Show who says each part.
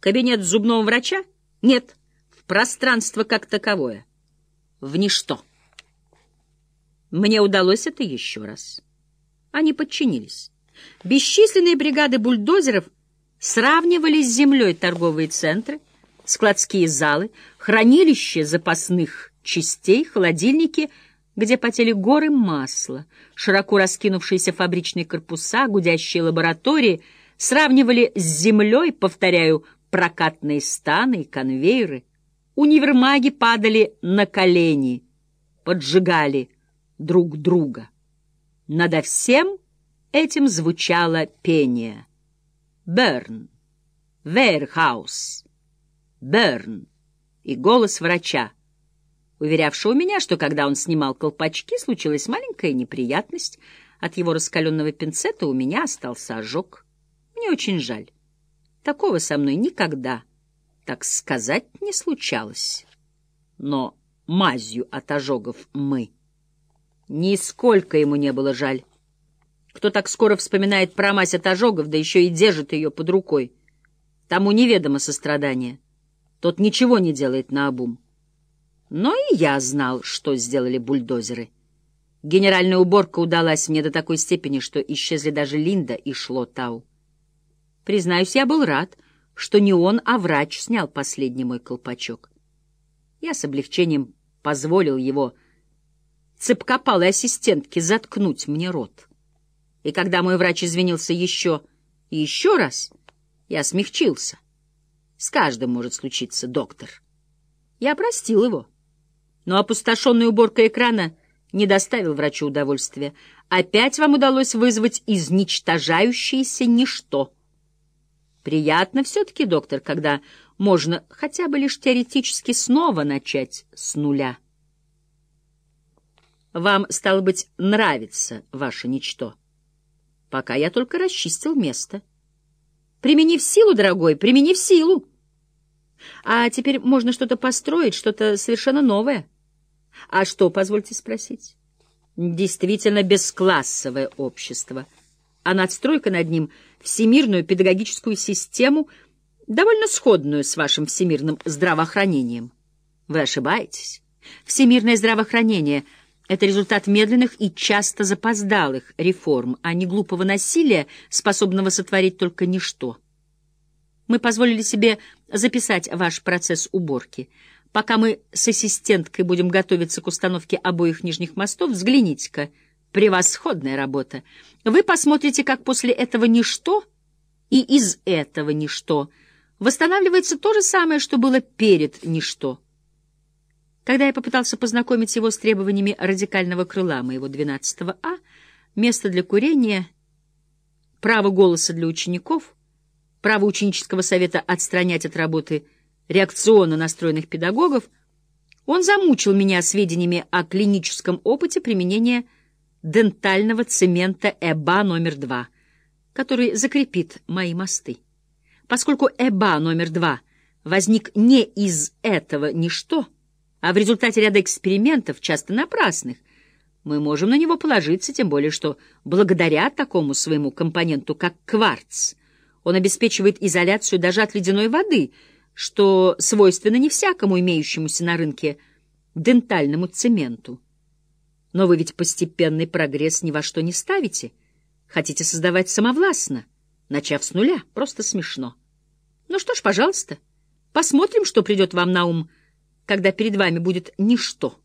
Speaker 1: кабинет зубного врача? Нет, в пространство как таковое. В ничто. Мне удалось это еще раз. Они подчинились. Бесчисленные бригады бульдозеров сравнивали с землей торговые центры, складские залы, хранилища запасных частей, холодильники, где потели горы масла, широко раскинувшиеся фабричные корпуса, гудящие лаборатории, сравнивали с землей, повторяю, прокатные станы и конвейеры. Универмаги падали на колени, поджигали друг друга. Надо всем этим звучало пение. «Берн», «Вейрхаус», «Берн» и голос врача, уверявшего меня, что когда он снимал колпачки, случилась маленькая неприятность. От его раскаленного пинцета у меня остался ожог. Мне очень жаль. Такого со мной никогда, так сказать, не случалось. Но мазью от ожогов мы. Нисколько ему не было жаль. Кто так скоро вспоминает про мазь от ожогов, да еще и держит ее под рукой? Тому неведомо сострадание. Тот ничего не делает наобум. Но и я знал, что сделали бульдозеры. Генеральная уборка удалась мне до такой степени, что исчезли даже Линда и Шло Тау. Признаюсь, я был рад, что не он, а врач снял последний мой колпачок. Я с облегчением позволил его цепкопалой ассистентке заткнуть мне рот. И когда мой врач извинился еще и еще раз, я смягчился. С каждым может случиться, доктор. Я простил его. Но опустошенная уборка экрана не доставил врачу удовольствия. Опять вам удалось вызвать изничтожающееся ничто. Приятно все-таки, доктор, когда можно хотя бы лишь теоретически снова начать с нуля. Вам, стало быть, нравится ваше ничто. Пока я только расчистил место. Применив силу, дорогой, применив силу. А теперь можно что-то построить, что-то совершенно новое. А что, позвольте спросить? Действительно бесклассовое общество — а надстройка над ним — всемирную педагогическую систему, довольно сходную с вашим всемирным здравоохранением. Вы ошибаетесь. Всемирное здравоохранение — это результат медленных и часто запоздалых реформ, а не глупого насилия, способного сотворить только ничто. Мы позволили себе записать ваш процесс уборки. Пока мы с ассистенткой будем готовиться к установке обоих нижних мостов, взгляните-ка — Превосходная работа. Вы посмотрите, как после этого ничто и из этого ничто восстанавливается то же самое, что было перед ничто. Когда я попытался познакомить его с требованиями радикального крыла моего 12 А, место для курения, право голоса для учеников, право ученического совета отстранять от работы реакционно настроенных педагогов, он замучил меня сведениями о клиническом опыте применения дентального цемента ЭБА номер два, который закрепит мои мосты. Поскольку ЭБА номер два возник не из этого ничто, а в результате ряда экспериментов, часто напрасных, мы можем на него положиться, тем более что благодаря такому своему компоненту, как кварц, он обеспечивает изоляцию даже от ледяной воды, что свойственно не всякому имеющемуся на рынке дентальному цементу. Но вы ведь постепенный прогресс ни во что не ставите. Хотите создавать самовластно, начав с нуля. Просто смешно. Ну что ж, пожалуйста, посмотрим, что придет вам на ум, когда перед вами будет ничто.